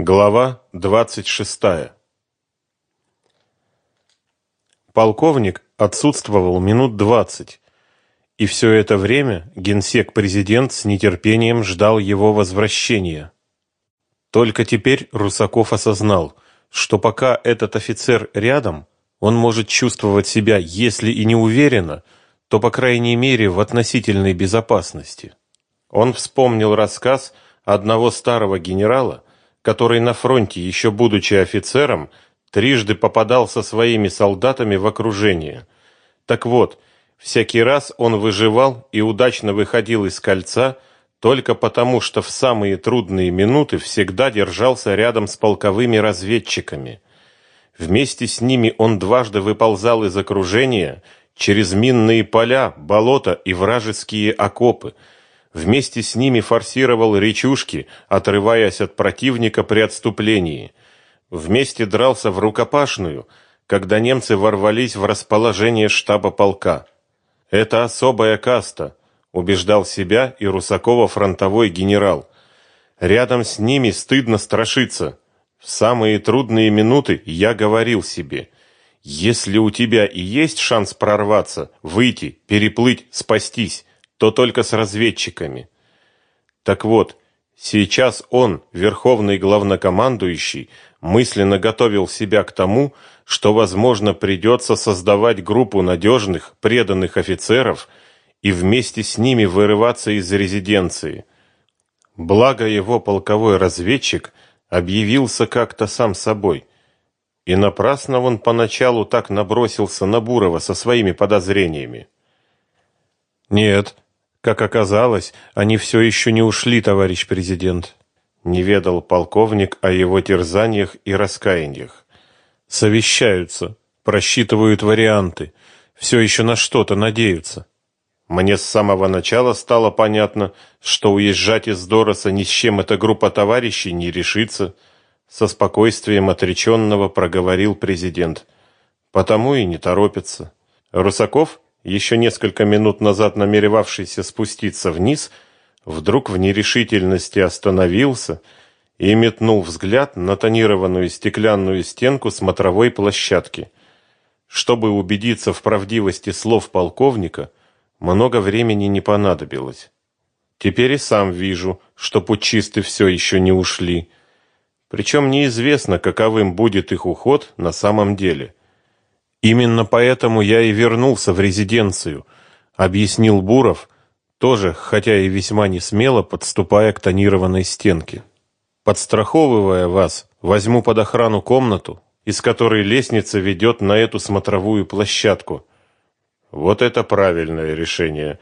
Глава 26. Полковник отсутствовал минут двадцать, и все это время генсек-президент с нетерпением ждал его возвращения. Только теперь Русаков осознал, что пока этот офицер рядом, он может чувствовать себя, если и не уверенно, то по крайней мере в относительной безопасности. Он вспомнил рассказ одного старого генерала, который на фронте, еще будучи офицером, трижды попадал со своими солдатами в окружение. Так вот, всякий раз он выживал и удачно выходил из кольца только потому, что в самые трудные минуты всегда держался рядом с полковыми разведчиками. Вместе с ними он дважды выползал из окружения через минные поля, болота и вражеские окопы, Вместе с ними форсировал речушки, отрываясь от противника при отступлении. Вместе дрался в рукопашную, когда немцы ворвались в расположение штаба полка. Это особая каста, убеждал себя и Русакова фронтовой генерал. Рядом с ними стыдно страшиться. В самые трудные минуты я говорил себе: если у тебя и есть шанс прорваться, выйти, переплыть, спастись, то только с разведчиками. Так вот, сейчас он, верховный главнокомандующий, мысленно готовил себя к тому, что, возможно, придется создавать группу надежных, преданных офицеров и вместе с ними вырываться из резиденции. Благо его полковой разведчик объявился как-то сам собой. И напрасно он поначалу так набросился на Бурова со своими подозрениями. Нет, как оказалось, они все еще не ушли, товарищ президент. Не ведал полковник о его терзаниях и раскаяниях. Совещаются, просчитывают варианты, все еще на что-то надеются. Мне с самого начала стало понятно, что уезжать из Дороса ни с чем эта группа товарищей не решится, со спокойствием отреченного проговорил президент. Потому и не торопятся. Русаков еще несколько минут назад намеревавшийся спуститься вниз, вдруг в нерешительности остановился и метнул взгляд на тонированную стеклянную стенку смотровой площадки. Чтобы убедиться в правдивости слов полковника, много времени не понадобилось. Теперь и сам вижу, что путчисты все еще не ушли. Причем неизвестно, каковым будет их уход на самом деле. Именно поэтому я и вернулся в резиденцию, объяснил Буров, тоже, хотя и весьма не смело, подступая к тонированной стенке. Подстраховывая вас, возьму под охрану комнату, из которой лестница ведет на эту смотровую площадку. Вот это правильное решение.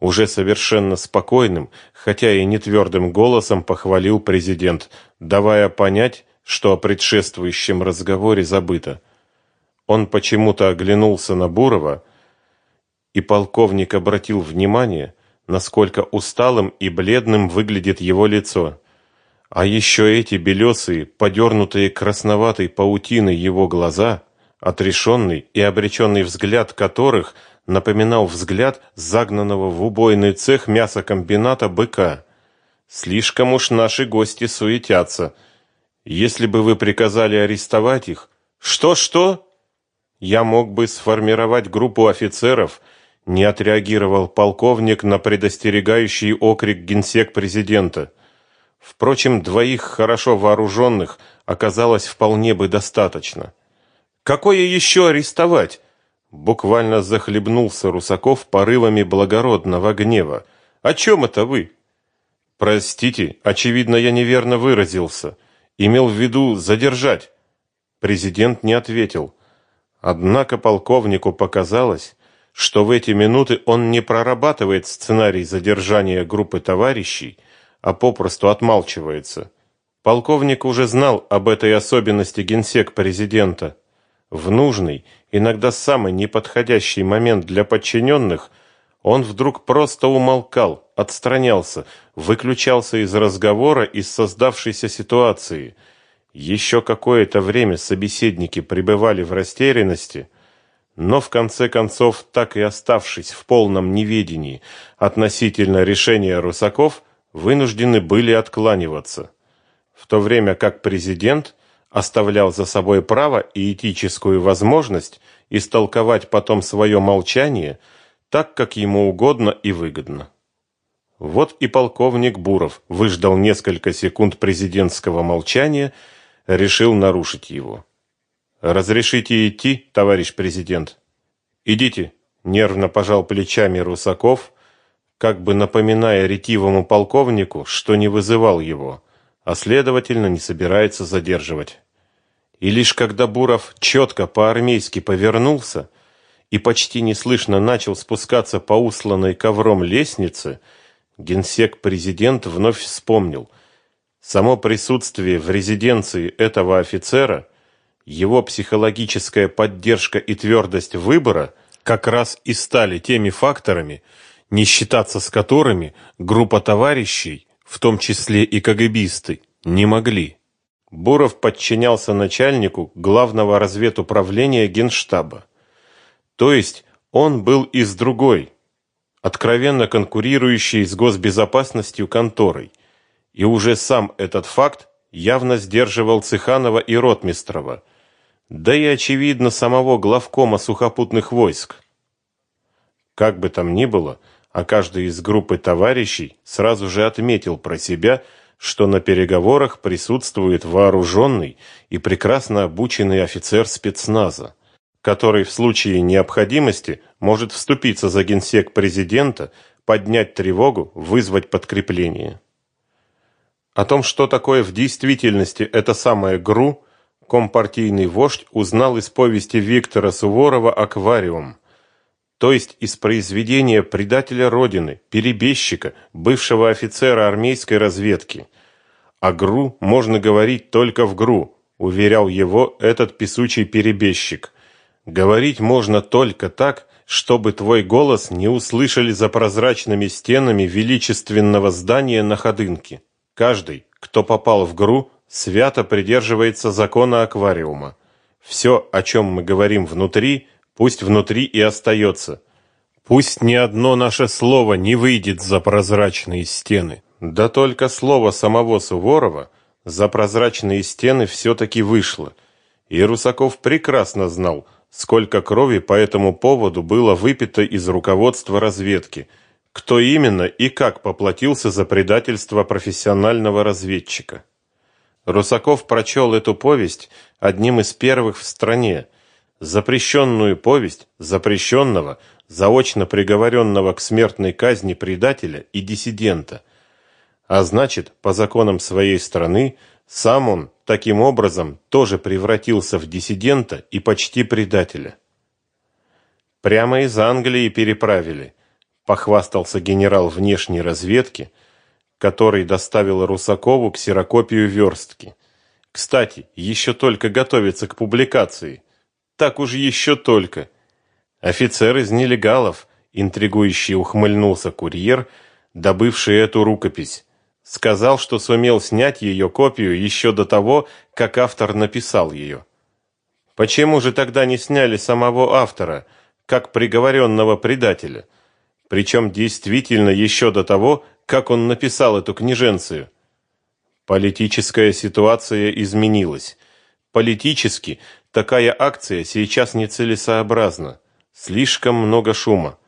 Уже совершенно спокойным, хотя и не твердым голосом похвалил президент, давая понять, что о предшествующем разговоре забыто. Он почему-то оглянулся на Бурова, и полковник обратил внимание, насколько усталым и бледным выглядит его лицо. А еще эти белесые, подернутые красноватой паутиной его глаза, отрешенный и обреченный взгляд которых напоминал взгляд загнанного в убойный цех мясокомбината быка. Слишком уж наши гости суетятся. Если бы вы приказали арестовать их... Что-что? Я мог бы сформировать группу офицеров, не отреагировал полковник на предостерегающий окрик генсек президента. Впрочем, двоих хорошо вооруженных оказалось вполне бы достаточно. Какое еще арестовать? Буквально захлебнулся Русаков порывами благородного гнева. О чем это вы? Простите, очевидно, я неверно выразился. Имел в виду задержать. Президент не ответил. Однако полковнику показалось, что в эти минуты он не прорабатывает сценарий задержания группы товарищей, а попросту отмалчивается. Полковник уже знал об этой особенности генсек президента. В нужный, иногда самый неподходящий момент для подчиненных он вдруг просто умолкал, отстранялся, выключался из разговора из создавшейся ситуации – еще какое-то время собеседники пребывали в растерянности, но в конце концов, так и оставшись в полном неведении относительно решения Русаков, вынуждены были откланиваться. в то время как президент оставлял за собой право и этическую возможность истолковать потом свое молчание так, как ему угодно и выгодно. Вот и полковник Буров выждал несколько секунд президентского молчания, решил нарушить его. Разрешите идти, товарищ президент. Идите, нервно пожал плечами Русаков, как бы напоминая ретивому полковнику, что не вызывал его, а следовательно, не собирается задерживать. И лишь когда Буров четко по-армейски повернулся и почти неслышно начал спускаться по усланной ковром лестнице, генсек-президент вновь вспомнил: само присутствие в резиденции этого офицера, его психологическая поддержка и твердость выбора как раз и стали теми факторами, не считаться с которыми группа товарищей, в том числе и КГБисты, не могли. Буров подчинялся начальнику главного разведуправления Генштаба. То есть он был из другой, откровенно конкурирующей с госбезопасностью конторой. И уже сам этот факт явно сдерживал Цеханова и Ротмистрова, да и очевидно самого главкома сухопутных войск. Как бы там ни было, а каждый из группы товарищей сразу же отметил про себя, что на переговорах присутствует вооруженный и прекрасно обученный офицер спецназа, который в случае необходимости может вступиться за генсек президента, поднять тревогу, вызвать подкрепление. О том, что такое в действительности это самое ГРУ, компартийный вождь узнал из повести Виктора Суворова «Аквариум», то есть из произведения предателя Родины, перебежчика, бывшего офицера армейской разведки. О ГРУ можно говорить только в ГРУ, уверял его этот писучий перебежчик. Говорить можно только так, чтобы твой голос не услышали за прозрачными стенами величественного здания на Ходынке. Каждый, кто попал в ГРУ, свято придерживается закона аквариума. Все, о чем мы говорим внутри, Пусть внутри и остается. Пусть ни одно наше слово не выйдет за прозрачные стены. Да только слово самого Суворова за прозрачные стены все-таки вышло. И Русаков прекрасно знал, сколько крови по этому поводу было выпито из руководства разведки, кто именно и как поплатился за предательство профессионального разведчика. Русаков прочел эту повесть одним из первых в стране, запрещенную повесть запрещенного, заочно приговоренного к смертной казни предателя и диссидента. А значит, по законам своей страны, сам он таким образом тоже превратился в диссидента и почти предателя. Прямо из Англии переправили, похвастался генерал внешней разведки, который доставил Русакову ксерокопию верстки. Кстати, еще только готовится к публикации – так уж еще только. Офицер из нелегалов, интригующий ухмыльнулся курьер, добывший эту рукопись. Сказал, что сумел снять ее копию еще до того, как автор написал ее. Почему же тогда не сняли самого автора, как приговоренного предателя? Причем действительно еще до того, как он написал эту книженцию. Политическая ситуация изменилась. Политически Такая акция сейчас нецелесообразна. Слишком много шума.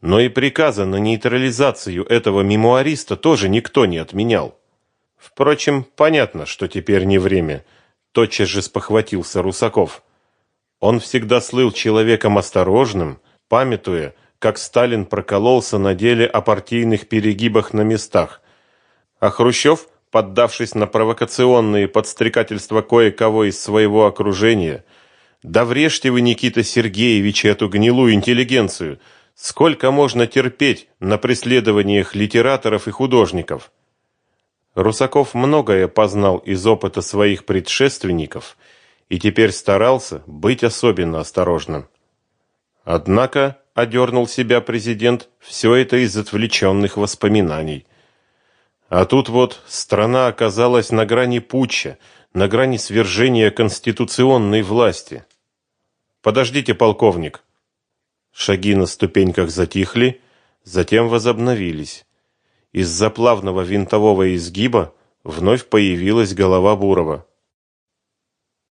Но и приказа на нейтрализацию этого мемуариста тоже никто не отменял. Впрочем, понятно, что теперь не время. Тотчас же спохватился Русаков. Он всегда слыл человеком осторожным, памятуя, как Сталин прокололся на деле о партийных перегибах на местах. А Хрущев поддавшись на провокационные подстрекательства кое-кого из своего окружения. Да врежьте вы, Никита Сергеевич, эту гнилую интеллигенцию. Сколько можно терпеть на преследованиях литераторов и художников? Русаков многое познал из опыта своих предшественников и теперь старался быть особенно осторожным. Однако одернул себя президент все это из отвлеченных воспоминаний – а тут вот страна оказалась на грани путча, на грани свержения конституционной власти. Подождите, полковник. Шаги на ступеньках затихли, затем возобновились. Из-за плавного винтового изгиба Вновь появилась голова Бурова.